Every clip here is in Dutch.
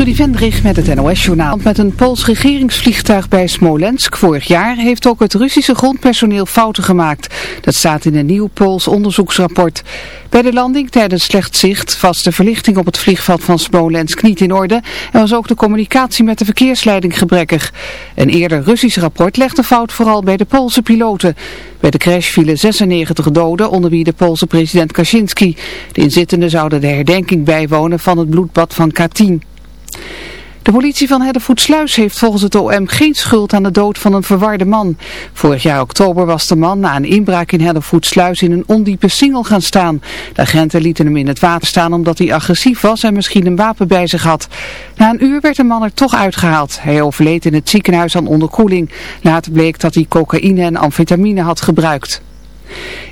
Trudy Vendrich met het NOS-journaal. Met een Pools regeringsvliegtuig bij Smolensk vorig jaar heeft ook het Russische grondpersoneel fouten gemaakt. Dat staat in een nieuw Pools onderzoeksrapport. Bij de landing tijdens slecht zicht was de verlichting op het vliegveld van Smolensk niet in orde en was ook de communicatie met de verkeersleiding gebrekkig. Een eerder Russisch rapport legt de fout vooral bij de Poolse piloten. Bij de crash vielen 96 doden, onder wie de Poolse president Kaczynski. De inzittenden zouden de herdenking bijwonen van het bloedbad van Katyn. De politie van Hellevoetsluis heeft volgens het OM geen schuld aan de dood van een verwarde man. Vorig jaar oktober was de man na een inbraak in Hellevoetsluis in een ondiepe singel gaan staan. De agenten lieten hem in het water staan omdat hij agressief was en misschien een wapen bij zich had. Na een uur werd de man er toch uitgehaald. Hij overleed in het ziekenhuis aan onderkoeling. Later bleek dat hij cocaïne en amfetamine had gebruikt.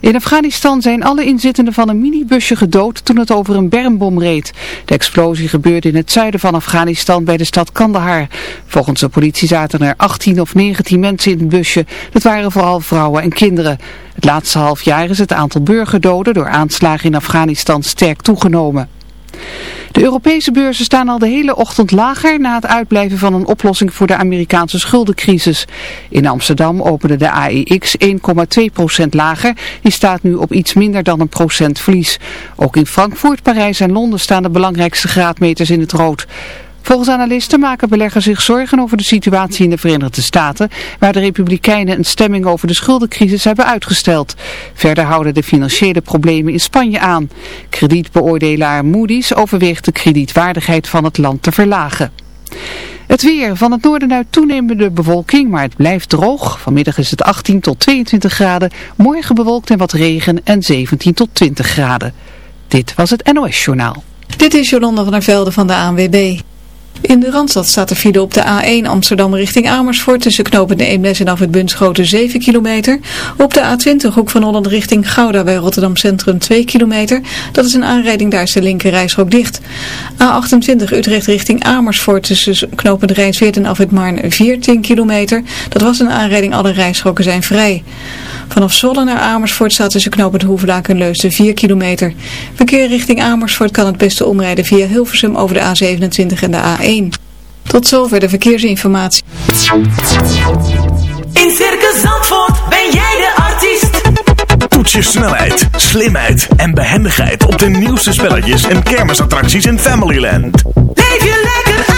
In Afghanistan zijn alle inzittenden van een minibusje gedood toen het over een bermbom reed. De explosie gebeurde in het zuiden van Afghanistan bij de stad Kandahar. Volgens de politie zaten er 18 of 19 mensen in het busje. Dat waren vooral vrouwen en kinderen. Het laatste half jaar is het aantal burgerdoden door aanslagen in Afghanistan sterk toegenomen. De Europese beurzen staan al de hele ochtend lager na het uitblijven van een oplossing voor de Amerikaanse schuldencrisis. In Amsterdam opende de AEX 1,2% lager. Die staat nu op iets minder dan een procent verlies. Ook in Frankfurt, Parijs en Londen staan de belangrijkste graadmeters in het rood. Volgens analisten maken beleggers zich zorgen over de situatie in de Verenigde Staten, waar de Republikeinen een stemming over de schuldencrisis hebben uitgesteld. Verder houden de financiële problemen in Spanje aan. Kredietbeoordelaar Moody's overweegt de kredietwaardigheid van het land te verlagen. Het weer. Van het noorden uit toenemende bewolking, maar het blijft droog. Vanmiddag is het 18 tot 22 graden. Morgen bewolkt en wat regen en 17 tot 20 graden. Dit was het NOS Journaal. Dit is Jolanda van der Velde van de ANWB. In de Randstad staat er file op de A1 Amsterdam richting Amersfoort tussen knopende Eemnes en af het Bunschoten 7 kilometer. Op de A20 hoek van Holland richting Gouda bij Rotterdam Centrum 2 kilometer. Dat is een aanrijding, daar is de linker dicht. A28 Utrecht richting Amersfoort tussen knopende Rijnsweert en af het Maarn 14 kilometer. Dat was een aanrijding, alle rijstroken zijn vrij. Vanaf Zwolle naar Amersfoort staat tussen knopend Hoevelaak en Leusden 4 kilometer. Verkeer richting Amersfoort kan het beste omrijden via Hilversum over de A27 en de A1. Tot zover de verkeersinformatie. In Circus Zandvoort ben jij de artiest. Toets je snelheid, slimheid en behendigheid op de nieuwste spelletjes en kermisattracties in Familyland. Leef je lekker uit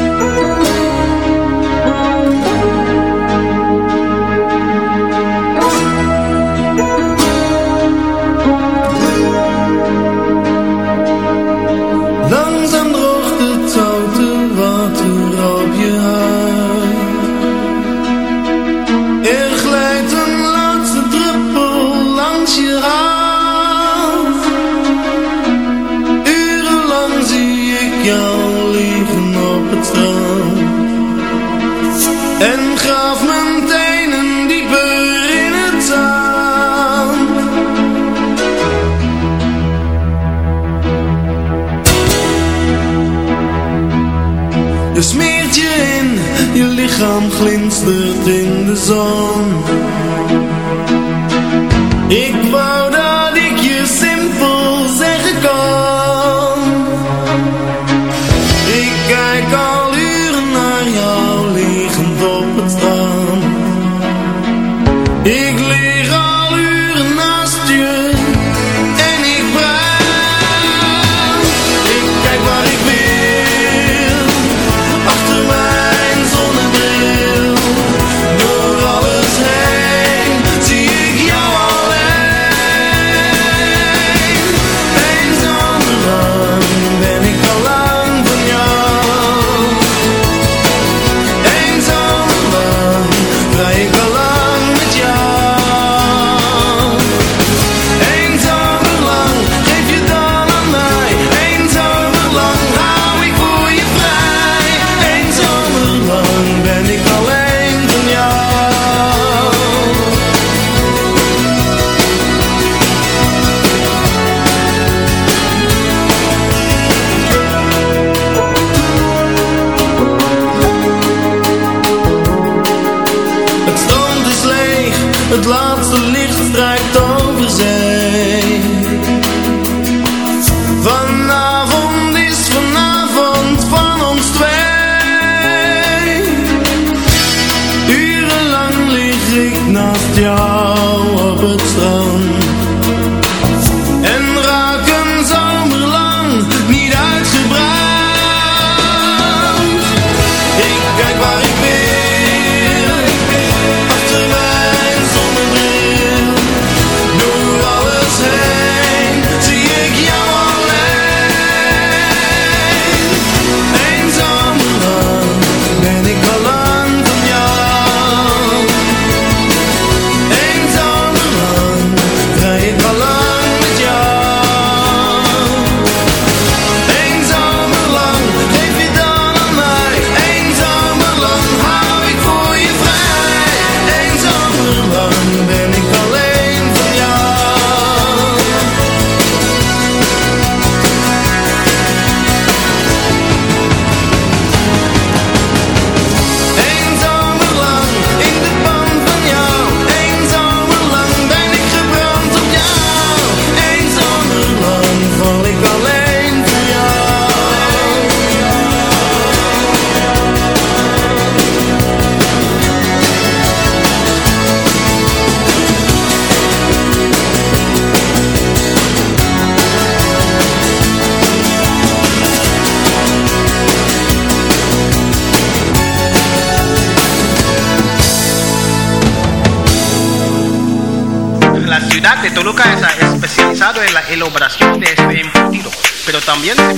Glinstert in de zon. Ik wou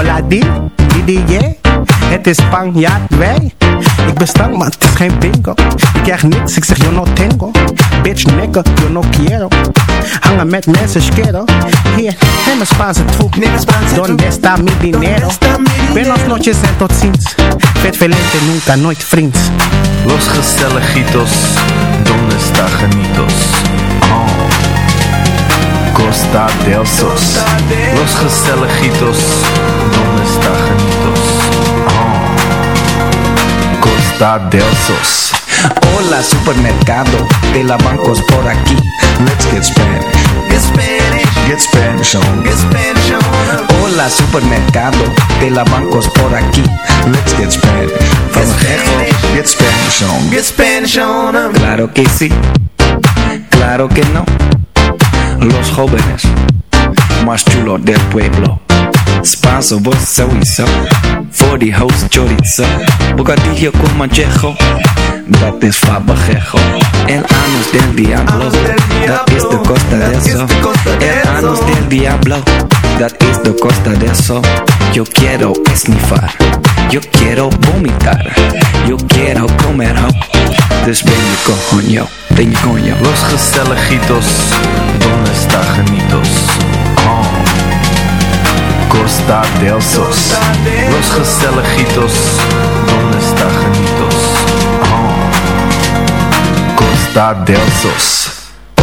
Hola di, yeah. Het is Spanjaard, wij. Ik ben stank, maar het is geen bingo. Ik krijg niks, ik zeg yo no tengo. Bitch, nigga, yo no quiero. Hangen met mensen, schero. Hier, en mijn Spaanse troep. Donde está mi dinero? Buenos noches en tot ziens. Vet velente, nunca, nooit vriends. Los Gestelejitos, ¿dónde está Janitos? Oh. Costa del Sos. Los Gestelejitos, ¿dónde está Janitos? Oh. Costa del Sos. Hola supermercado de la bancos por aquí. Let's get Spanish. Get Spanish, Get Spanish on. get Spanish on. Hola supermercado de la bancos por aquí. Let's get Spanish. From Gijón, get Spanish on. Get Spanish on. Claro que sí, claro que no. Los jóvenes más chulos del pueblo. Spanso, vos. Voor die host chorizo. Bocadillo con manchejo. Dat is fabajejo. El anus del diablo. Dat is de costa de eso. El anus del diablo. Dat is de costa de eso. Yo quiero esnifar. Yo quiero vomitar, yo quiero comer ho. Dus ben je coño, ben je coño. Los gezelligitos, donde está genitos? Oh. Costa del Sos. Los gezelligitos, donde está genitos? Oh. Costa del Sos.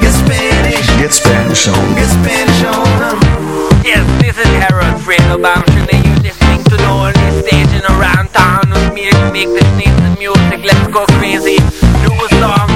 Get Spanish. Get Spanish on. Get Spanish on. Yes, this is Harold Fredo Bamshin and you're listening to the only station around town with me to make this nice music. Let's go crazy. Do a song.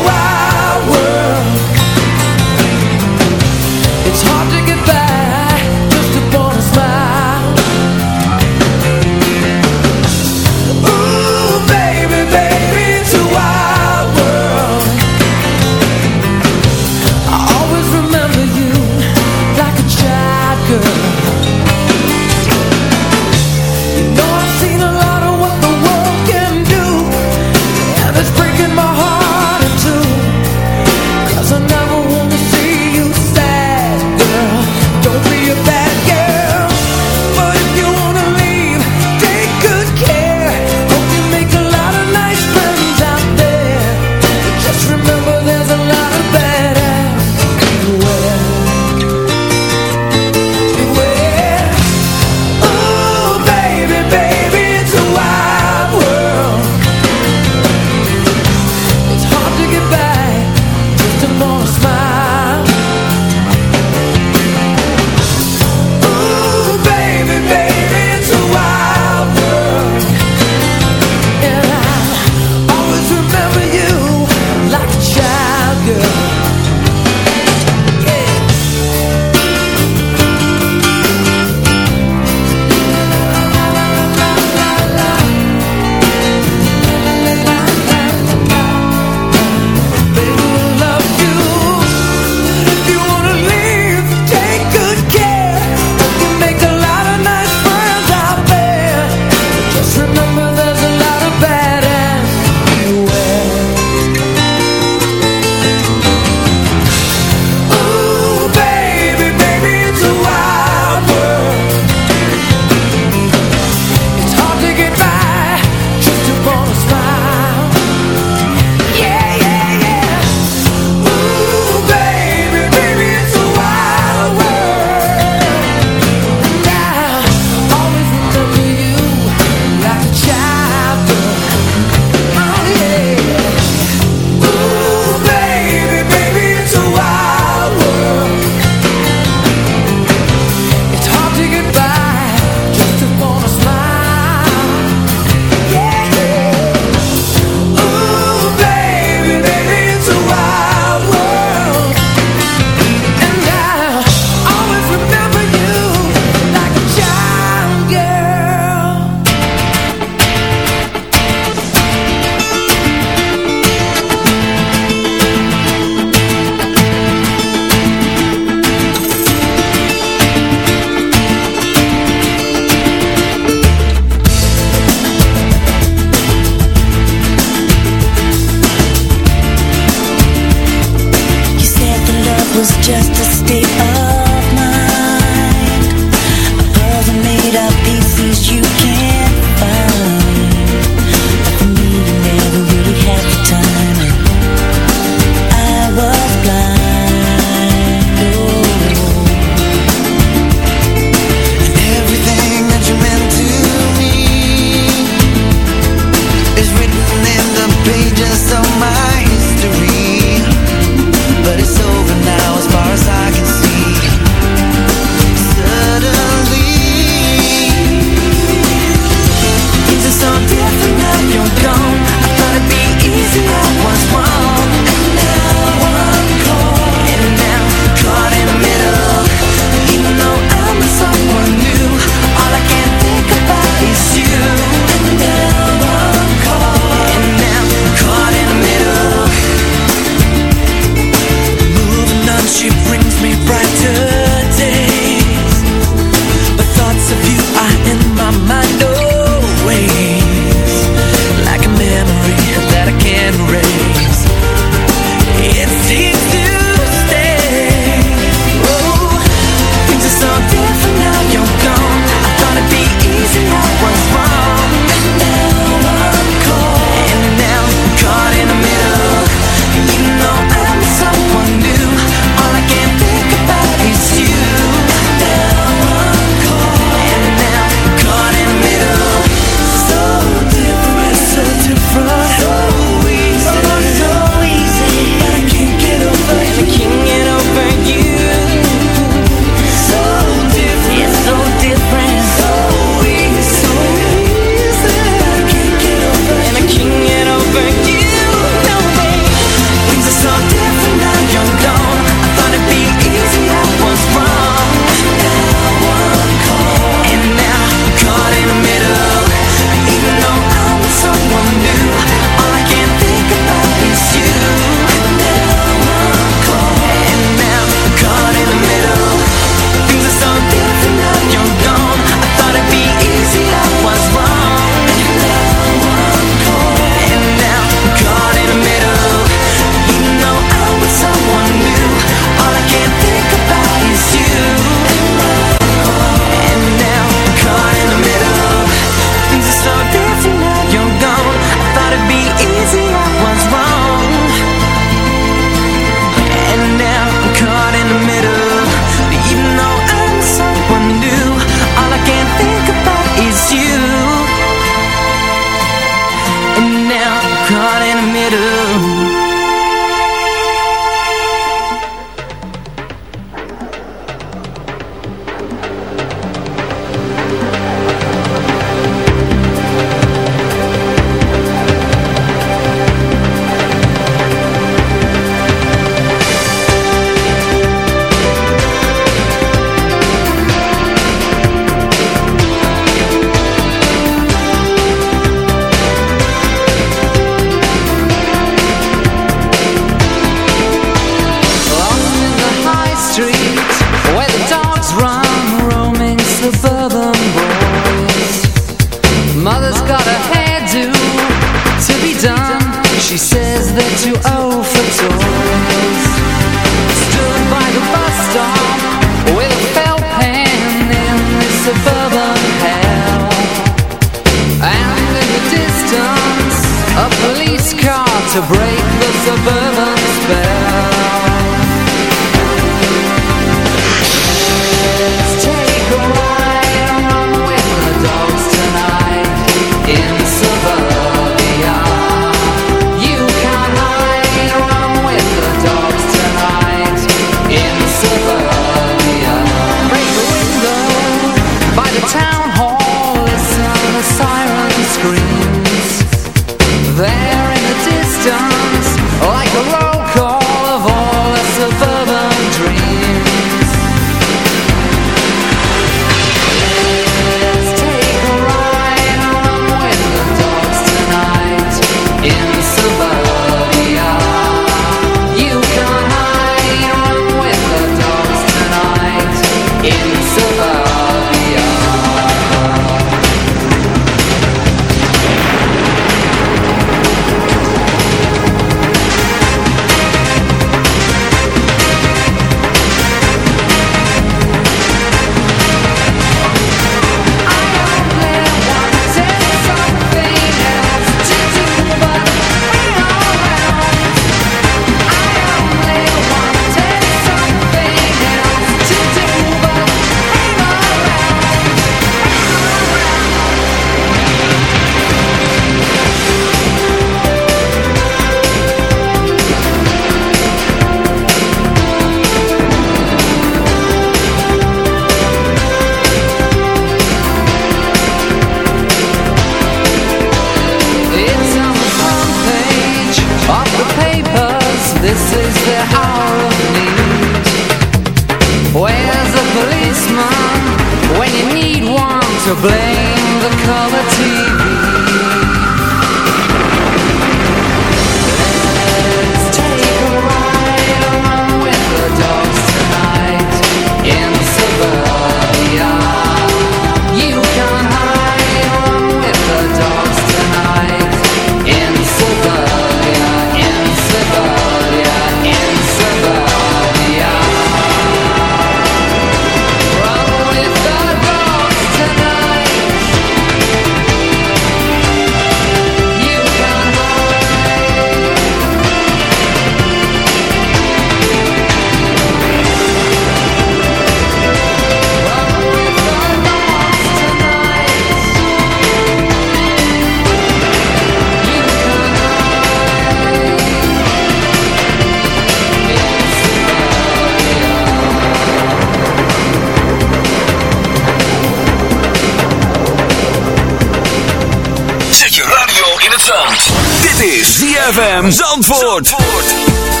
Zandvoort.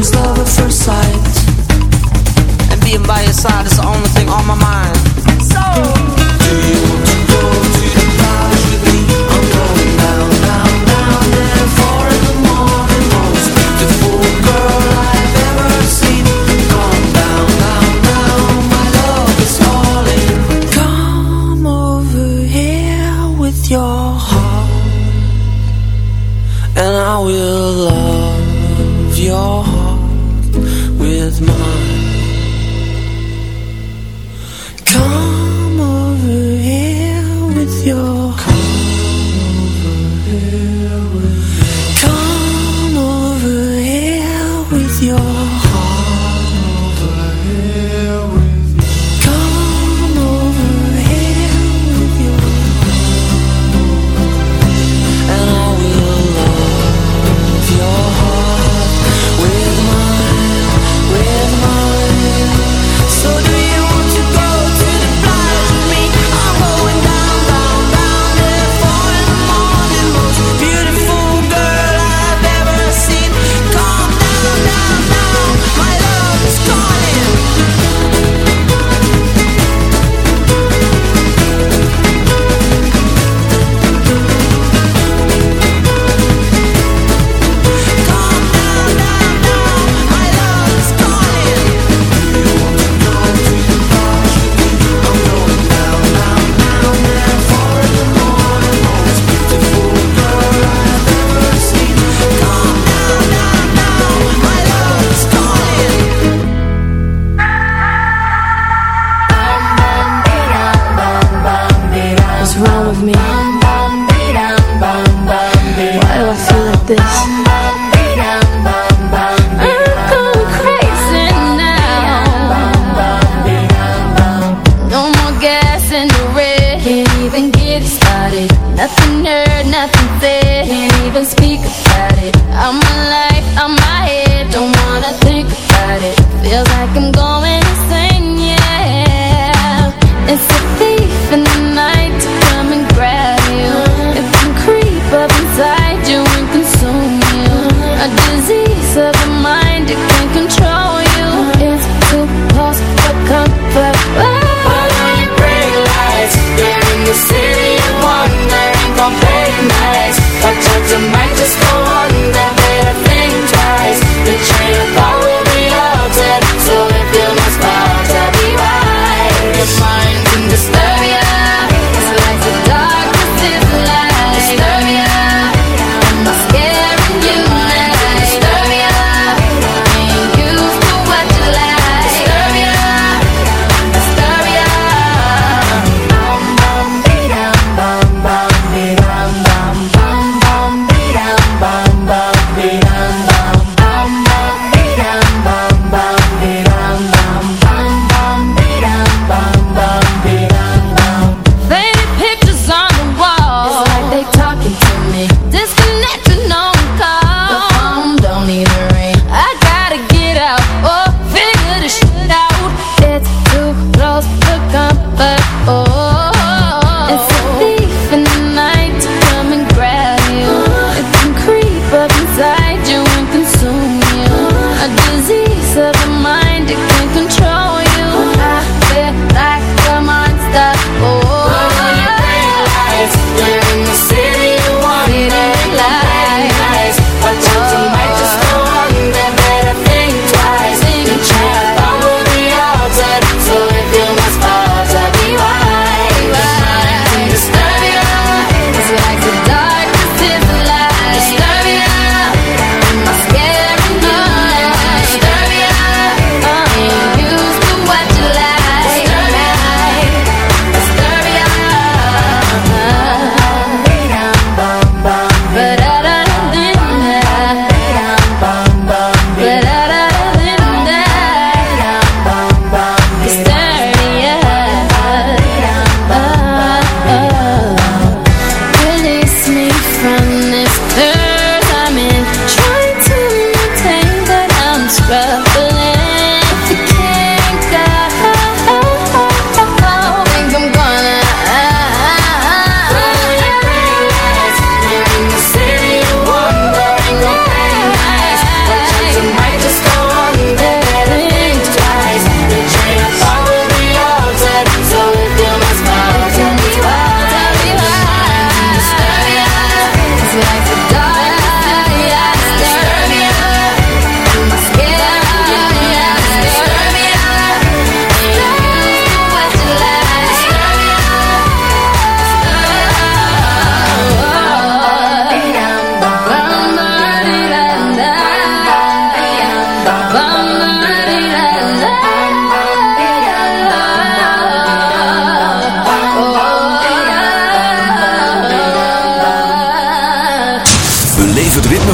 comes love at first sight. And being by your side is the only thing on my mind. So.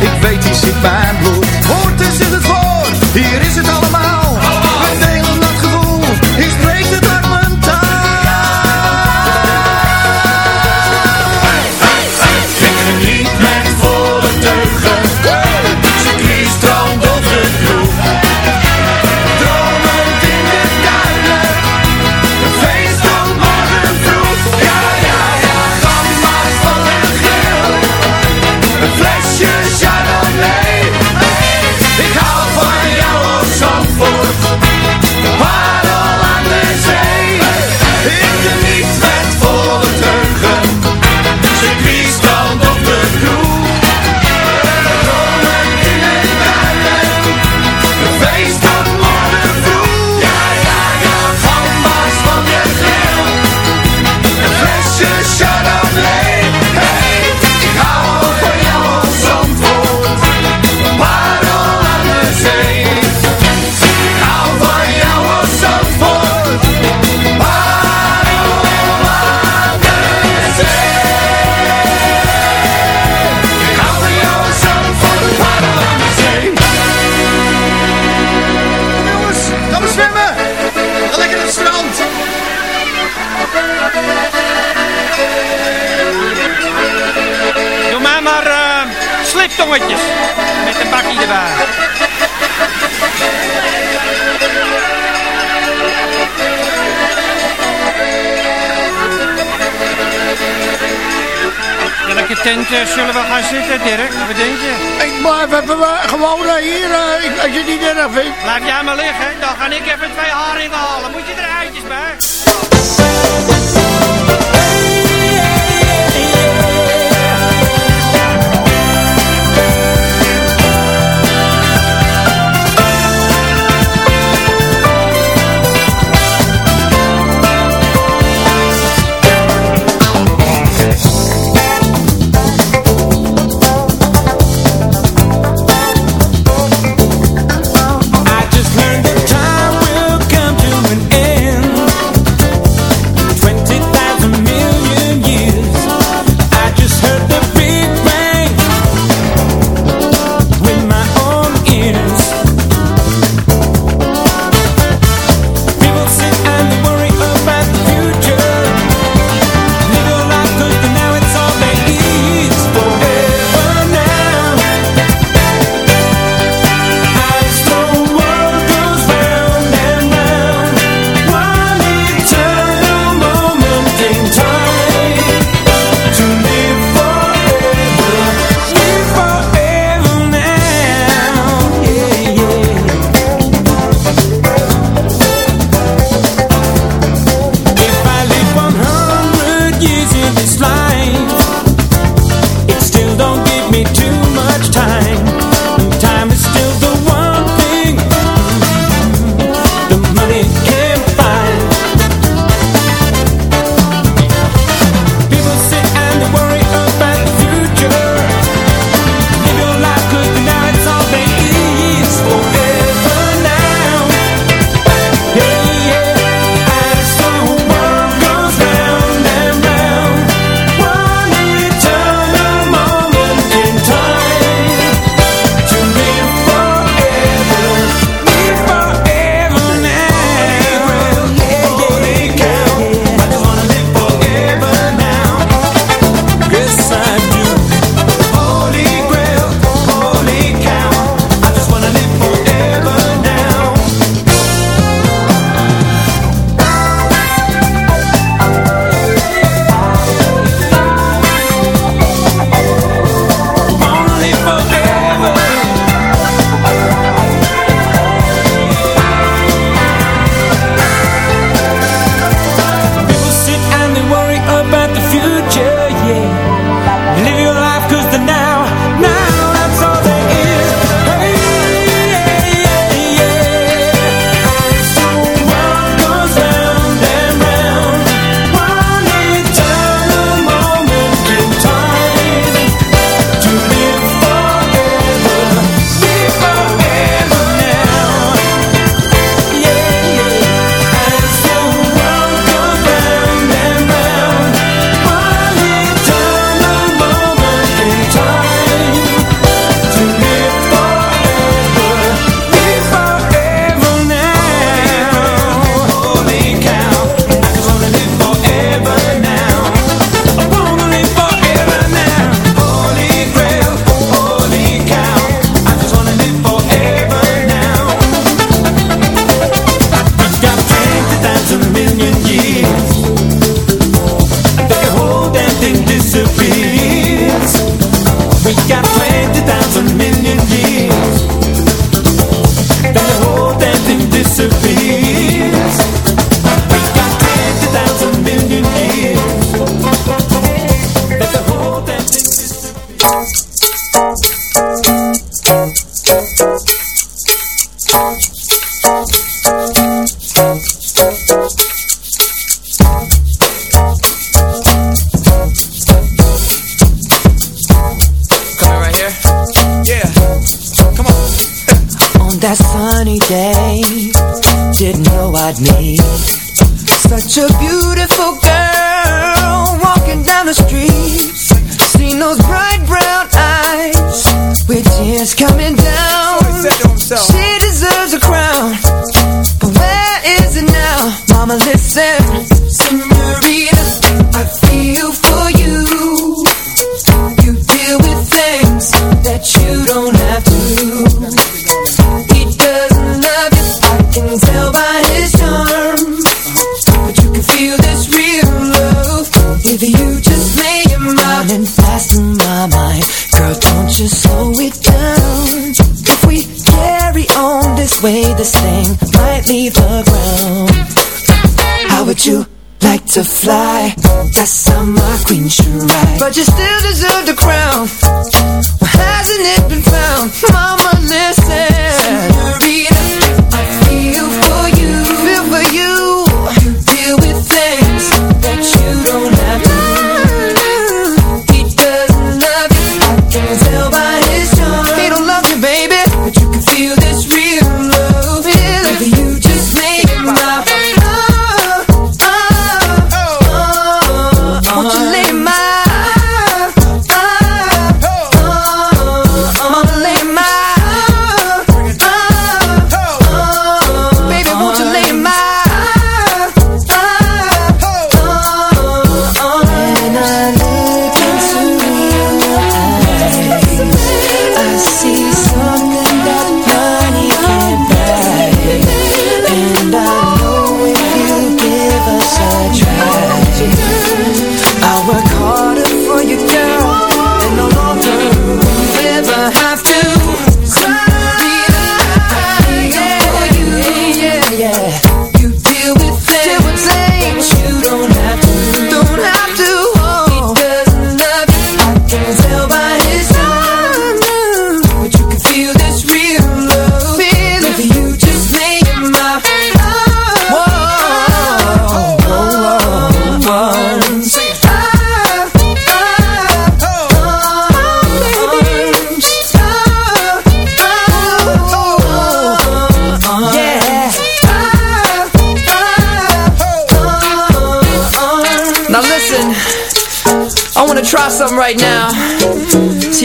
Ik weet die zit mijn bloed. Hoort is in het woord, hier is het al. Eh, zullen we gaan zitten, Dirk? Wat denk je? Ik blijf gewoon eh, hier, eh, als je het niet erg vindt. Laat jij maar liggen, dan ga ik even twee haringen halen. Moet je er eitjes bij?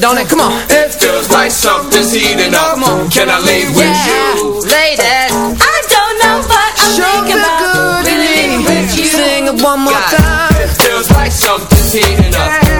don't it? Come on. It feels like something's heating up. Come on. Can I lay yeah. with you? ladies? I don't know what I'm sure thinking about. good with you? Sing it one more God. time. It feels like something's heating up. Yeah.